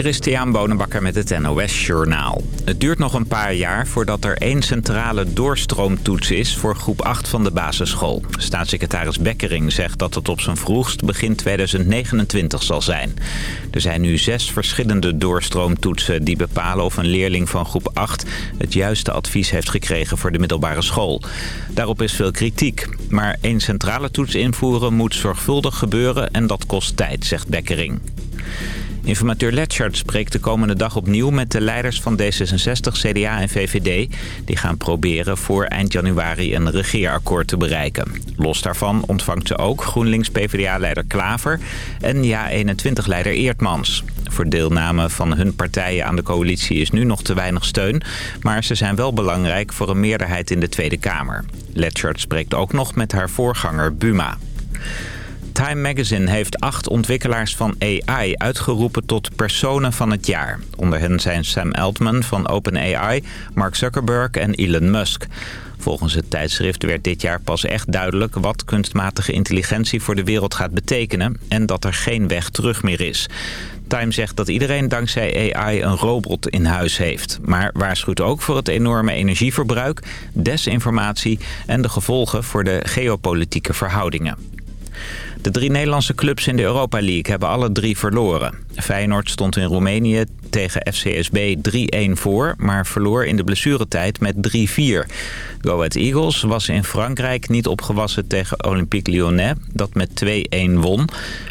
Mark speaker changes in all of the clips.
Speaker 1: Christian Bonenbakker met het NOS Journaal. Het duurt nog een paar jaar voordat er één centrale doorstroomtoets is voor groep 8 van de basisschool. Staatssecretaris Bekkering zegt dat het op zijn vroegst begin 2029 zal zijn. Er zijn nu zes verschillende doorstroomtoetsen die bepalen of een leerling van groep 8 het juiste advies heeft gekregen voor de middelbare school. Daarop is veel kritiek. Maar één centrale toets invoeren moet zorgvuldig gebeuren en dat kost tijd, zegt Bekkering. Informateur Letchert spreekt de komende dag opnieuw met de leiders van D66, CDA en VVD. Die gaan proberen voor eind januari een regeerakkoord te bereiken. Los daarvan ontvangt ze ook GroenLinks-PVDA-leider Klaver en JA21-leider Eertmans. Voor deelname van hun partijen aan de coalitie is nu nog te weinig steun... maar ze zijn wel belangrijk voor een meerderheid in de Tweede Kamer. Letchert spreekt ook nog met haar voorganger Buma. Time Magazine heeft acht ontwikkelaars van AI uitgeroepen tot personen van het jaar. Onder hen zijn Sam Altman van OpenAI, Mark Zuckerberg en Elon Musk. Volgens het tijdschrift werd dit jaar pas echt duidelijk wat kunstmatige intelligentie voor de wereld gaat betekenen en dat er geen weg terug meer is. Time zegt dat iedereen dankzij AI een robot in huis heeft. Maar waarschuwt ook voor het enorme energieverbruik, desinformatie en de gevolgen voor de geopolitieke verhoudingen. De drie Nederlandse clubs in de Europa League hebben alle drie verloren. Feyenoord stond in Roemenië tegen FCSB 3-1 voor, maar verloor in de blessuretijd met 3-4. Go Ahead Eagles was in Frankrijk niet opgewassen tegen Olympique Lyonnais, dat met 2-1 won.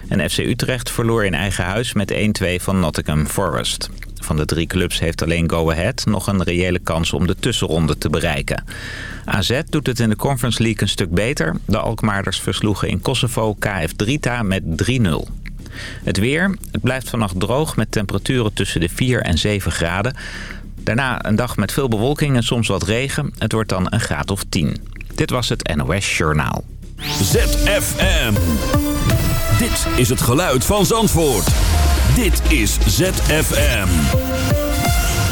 Speaker 1: En FC Utrecht verloor in eigen huis met 1-2 van Nottingham Forest. Van de drie clubs heeft alleen Go Ahead nog een reële kans om de tussenronde te bereiken. AZ doet het in de Conference League een stuk beter. De Alkmaarders versloegen in Kosovo KF Drita met 3-0. Het weer. Het blijft vannacht droog met temperaturen tussen de 4 en 7 graden. Daarna een dag met veel bewolking en soms wat regen. Het wordt dan een graad of 10. Dit was het NOS Journaal.
Speaker 2: ZFM. Dit is het geluid van Zandvoort. Dit is ZFM.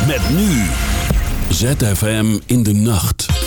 Speaker 2: Met nu. ZFM in de nacht.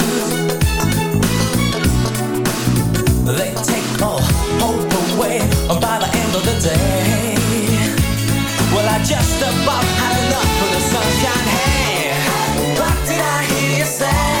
Speaker 3: Just about had enough of the sunshine. Hey, what did I hear you say?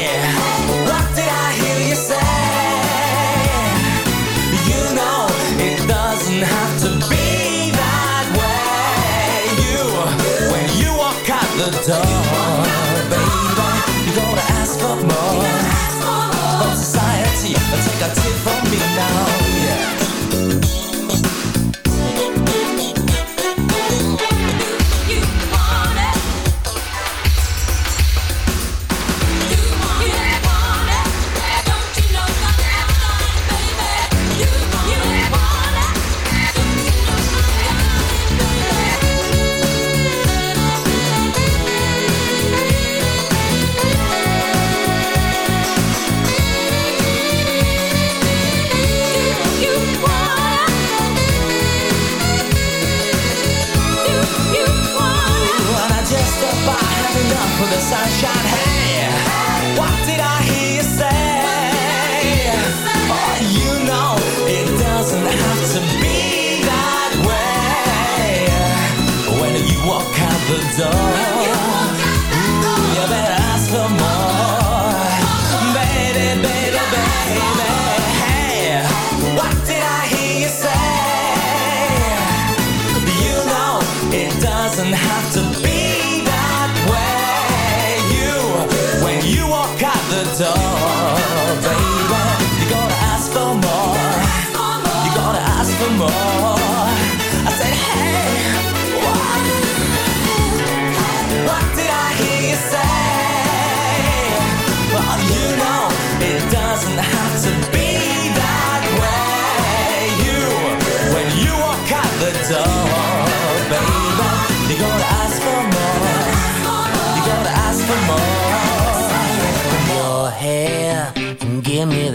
Speaker 3: take a tip from me now.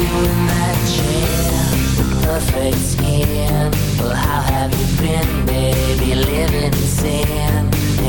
Speaker 4: in that chair, perfect skin. Well, how have you been, baby? Living in sin.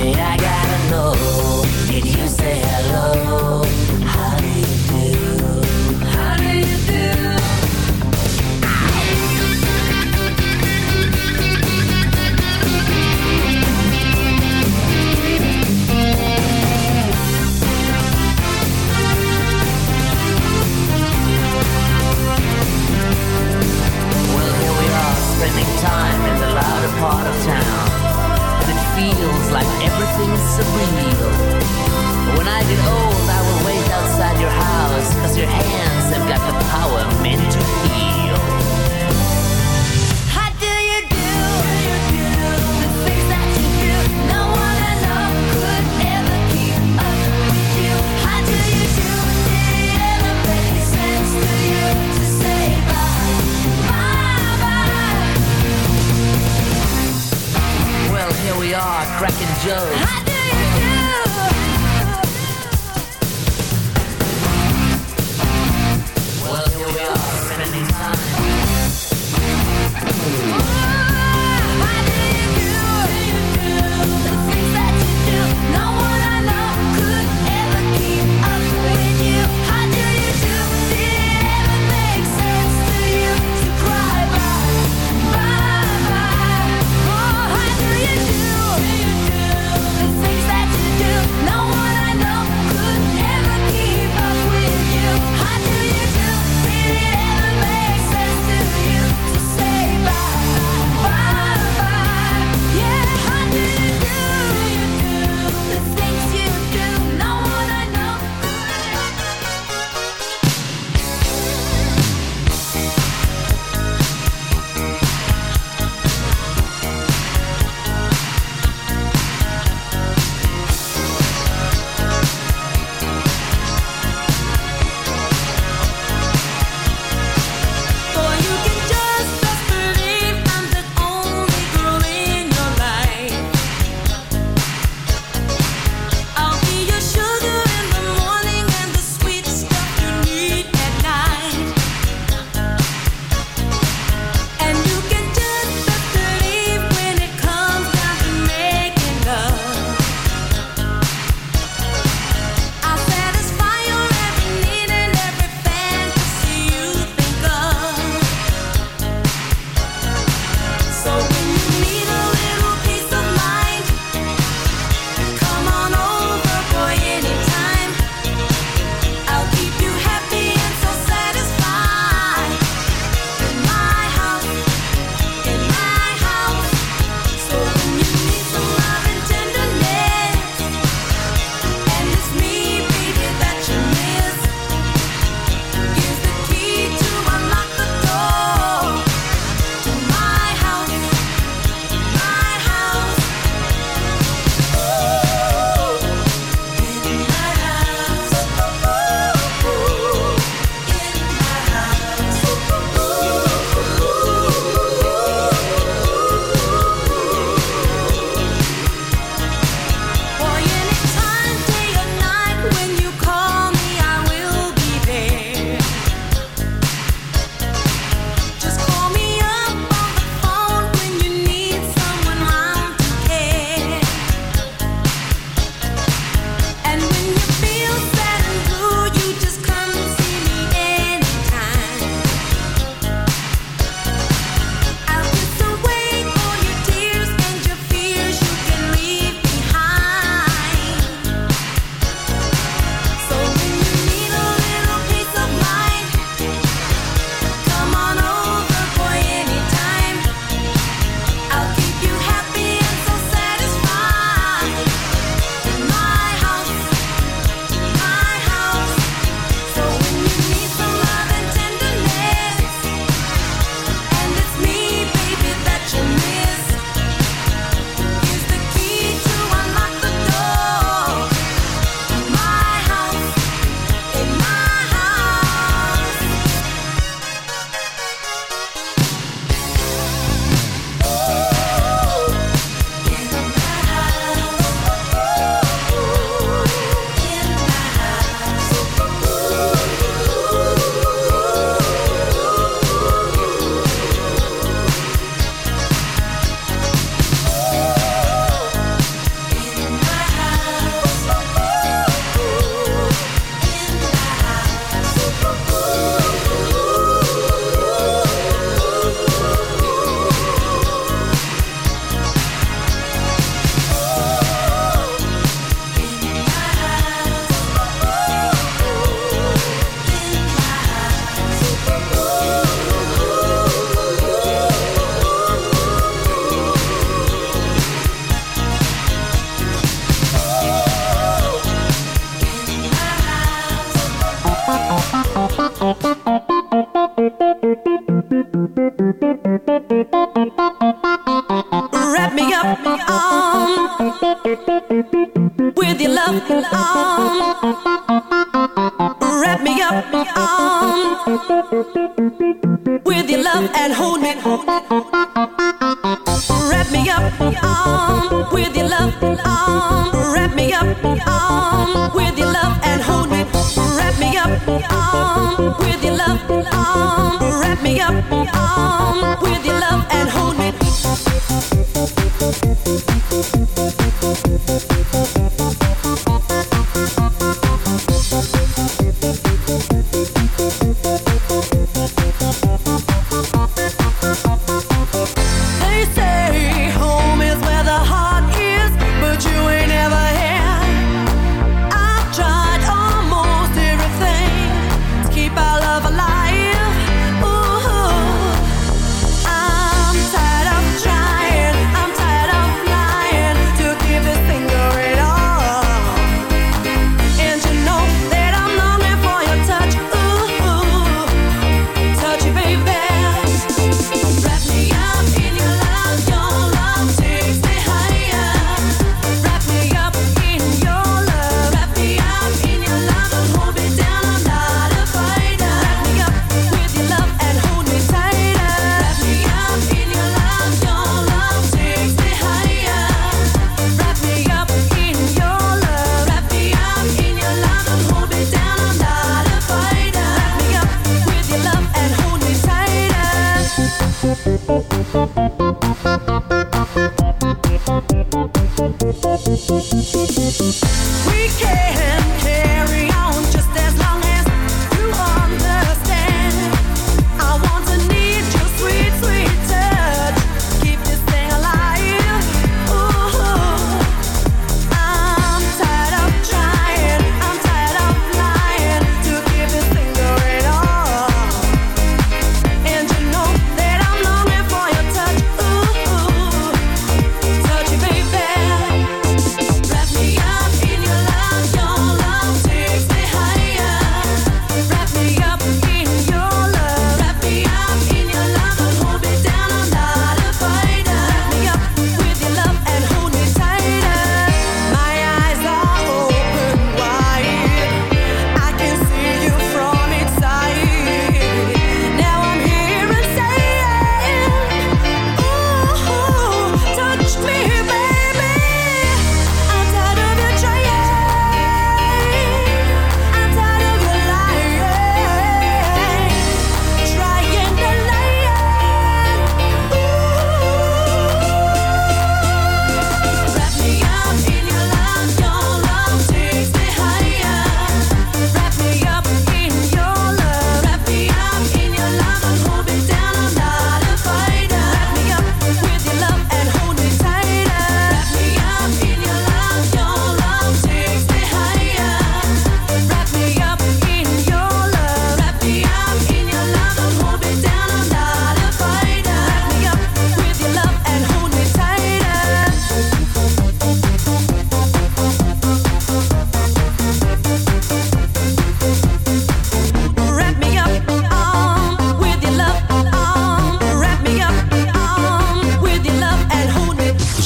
Speaker 4: We can carry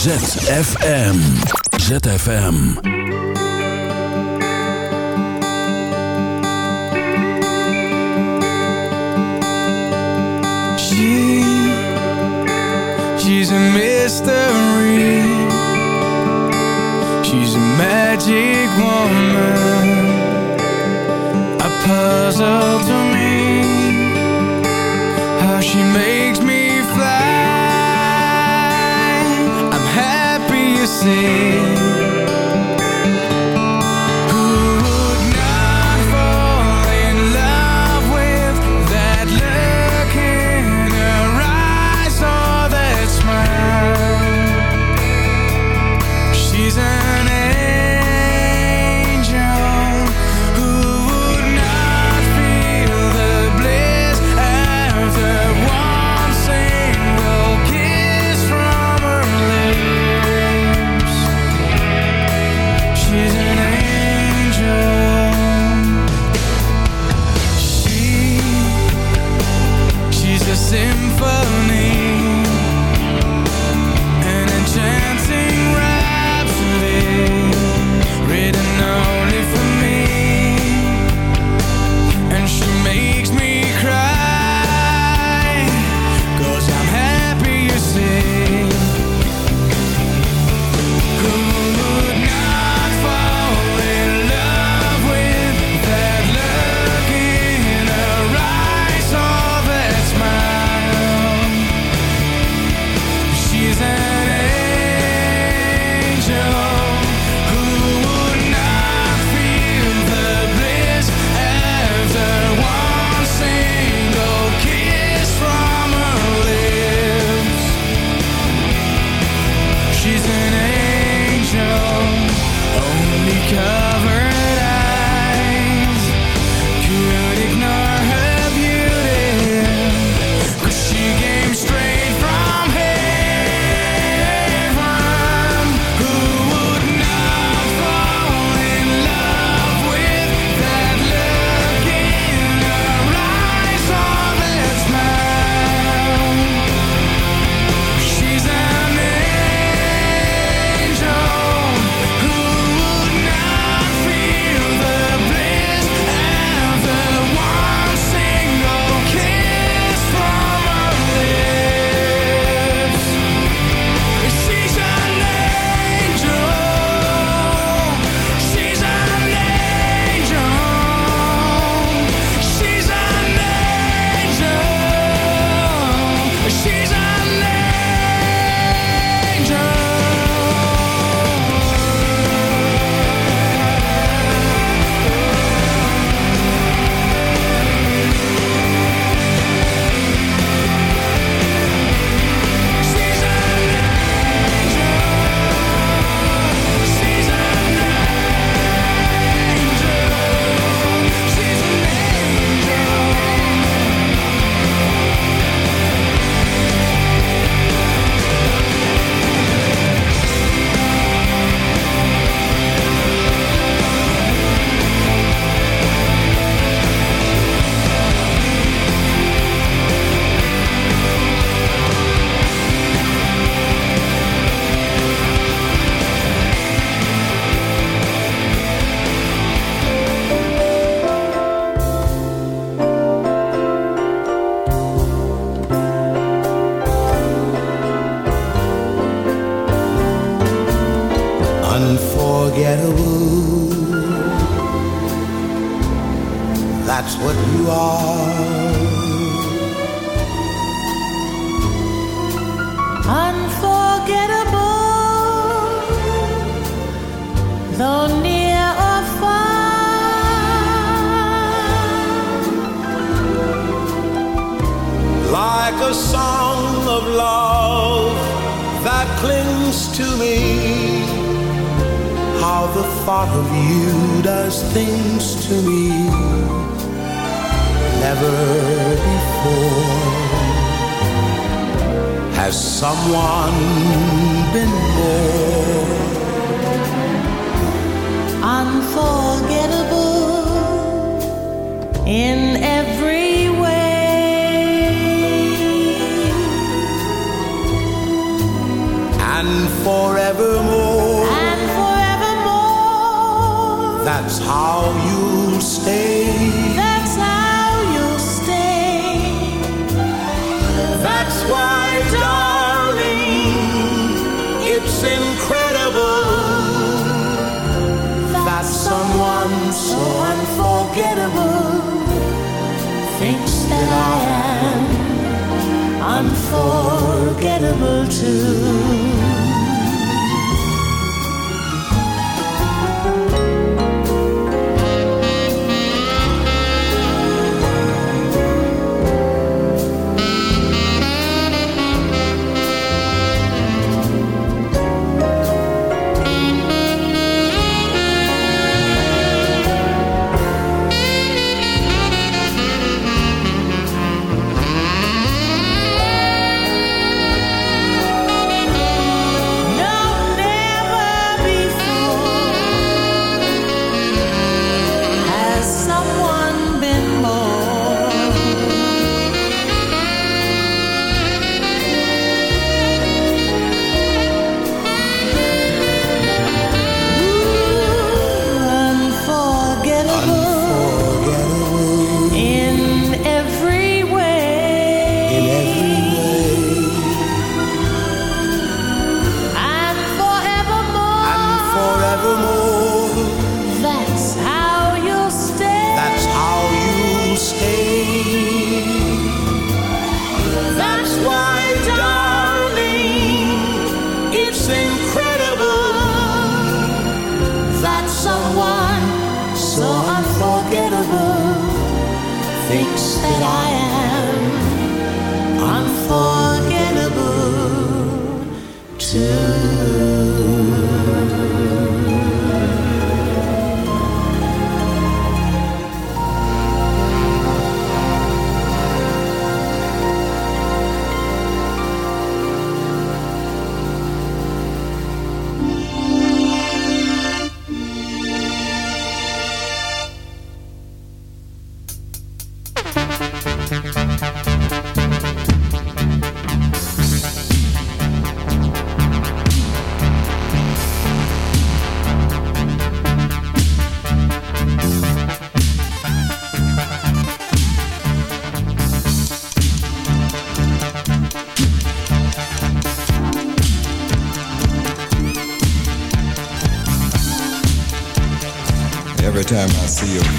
Speaker 2: ZFM. ZFM.
Speaker 5: She, she's a mystery. She's a magic woman. A puzzle to me. How she makes me see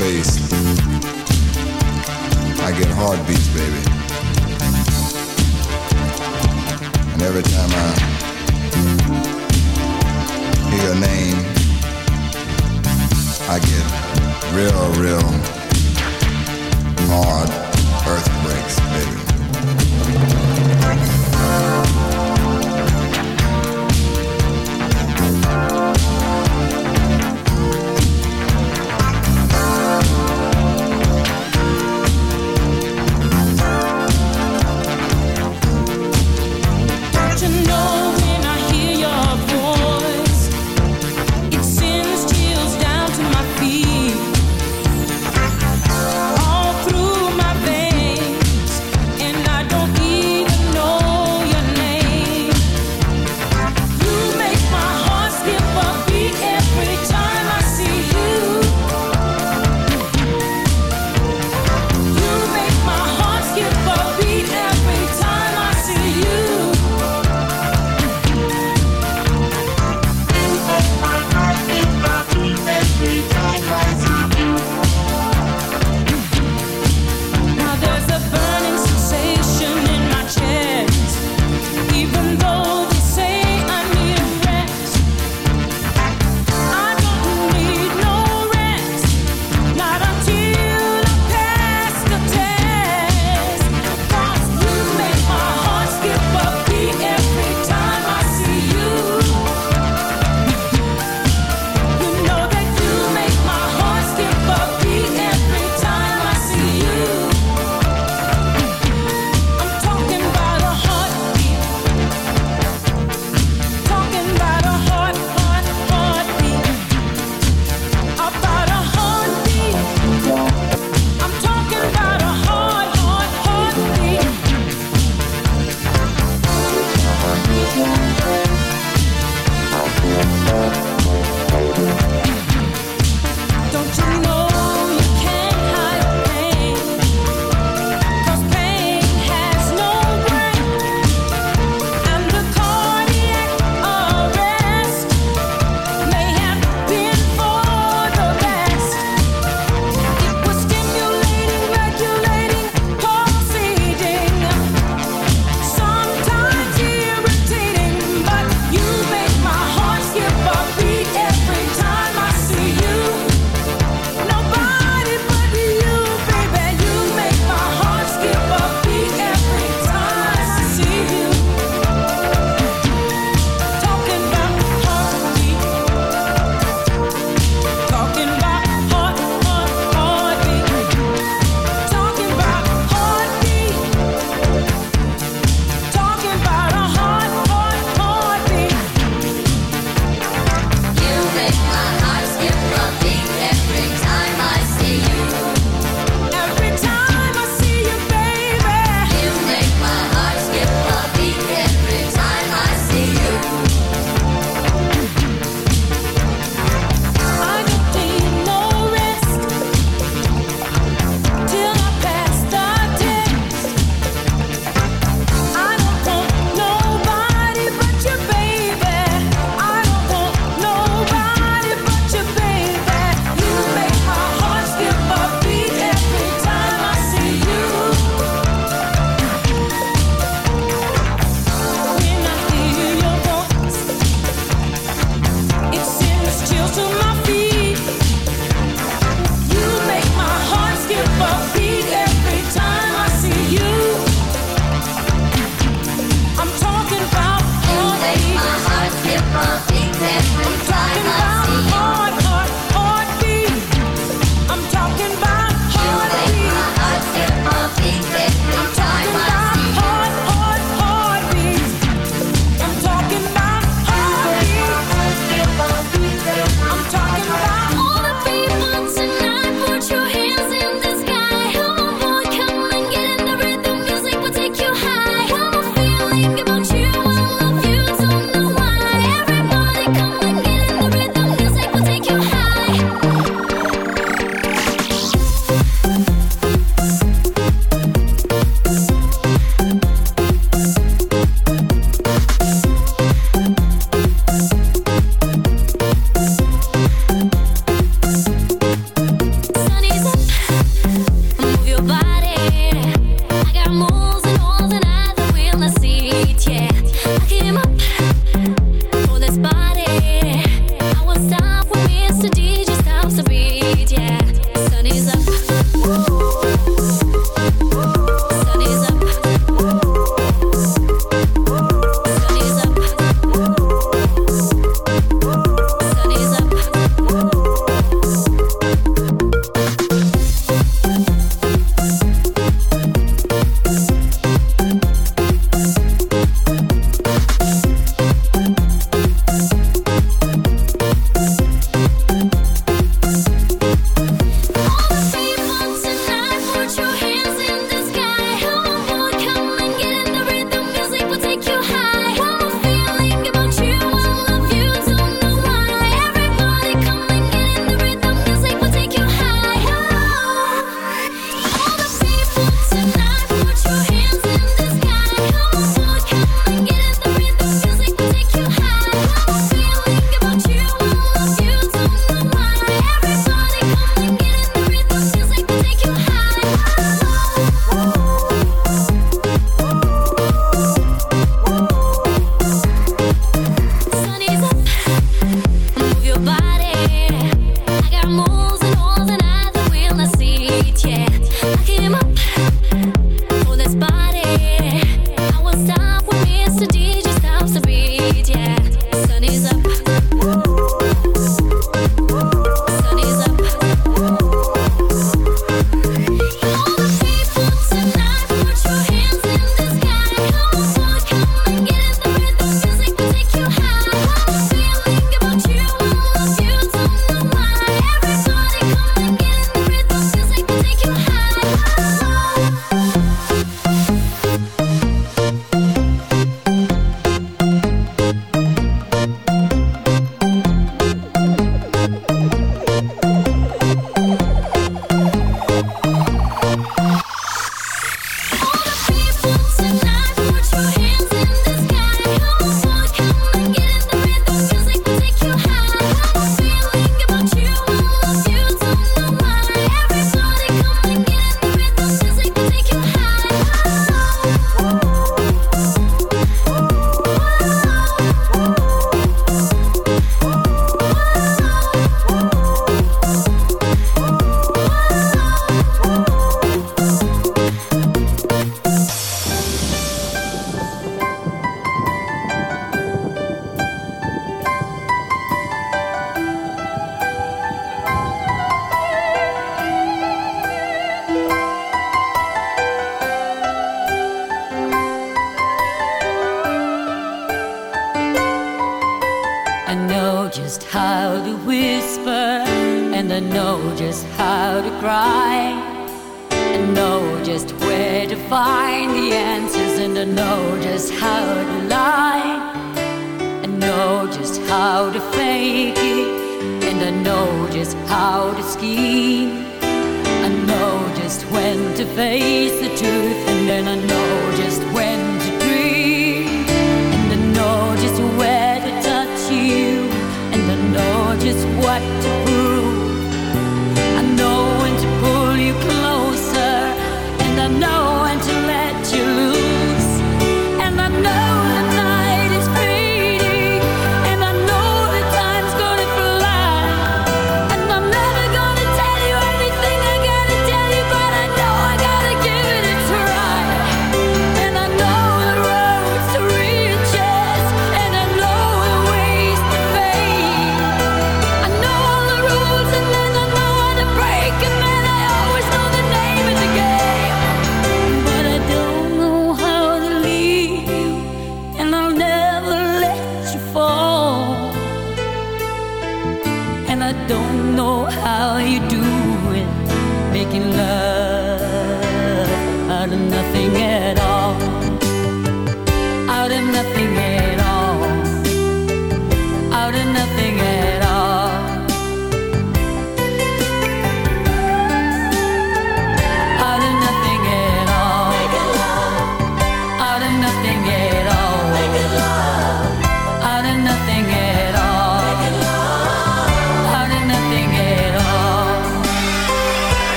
Speaker 6: face, I get heartbeats, baby.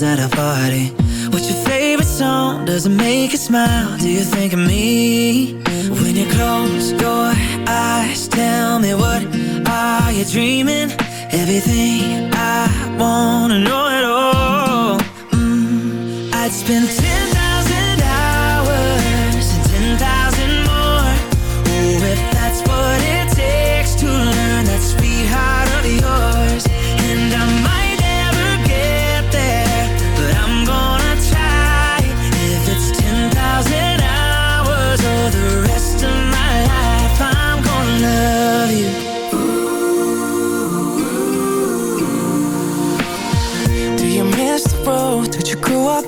Speaker 3: that I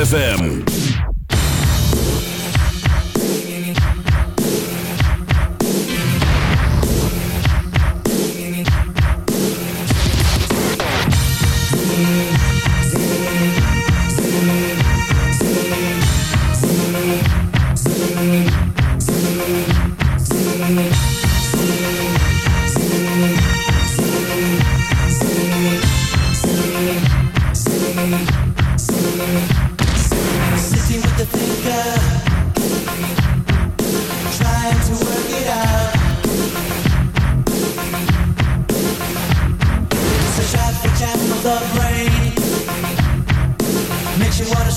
Speaker 2: ZFM.
Speaker 3: wanna.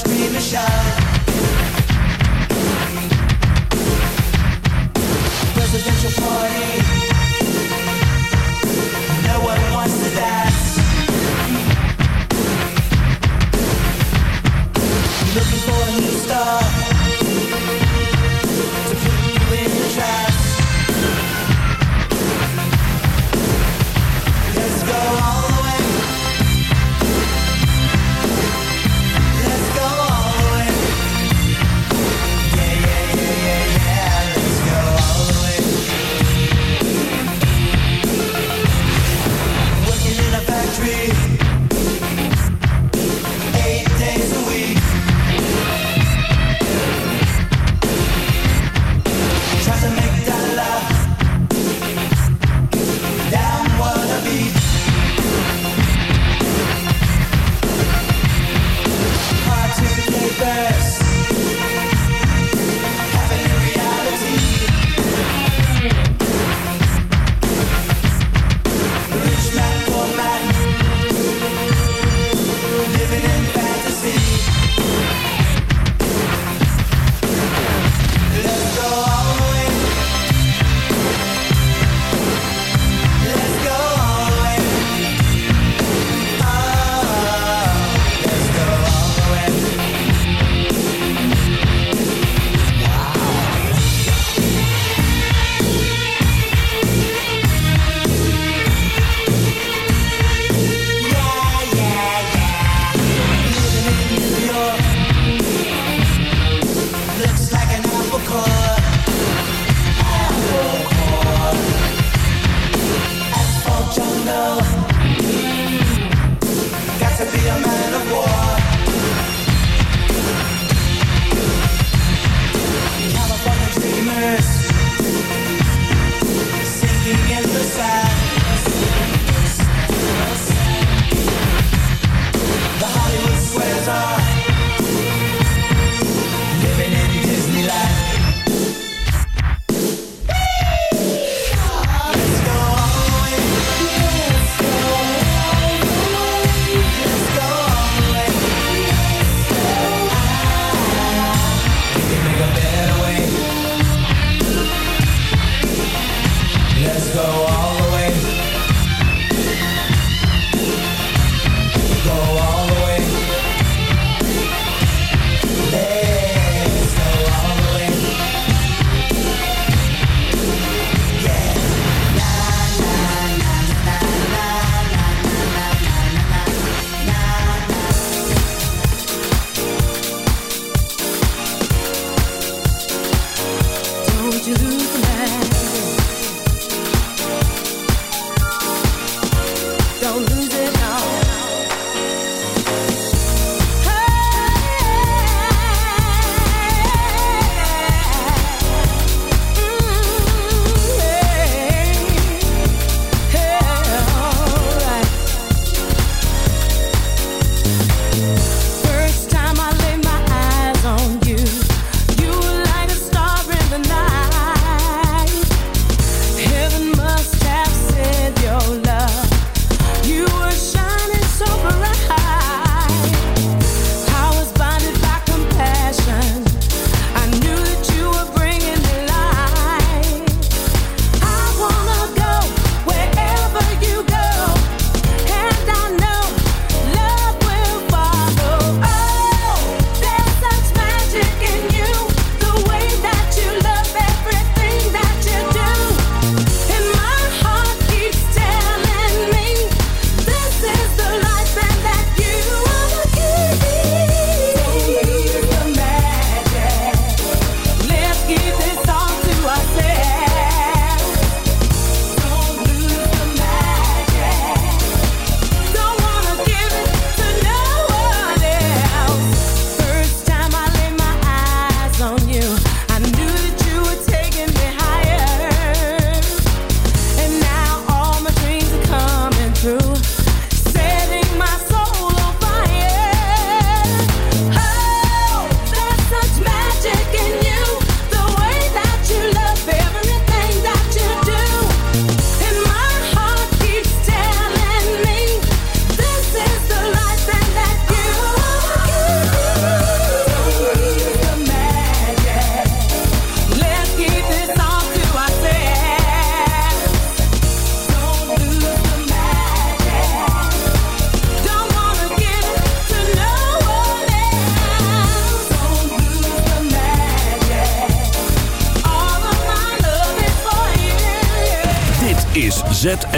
Speaker 3: Presidential party. No one wants to dance. Looking for a new star.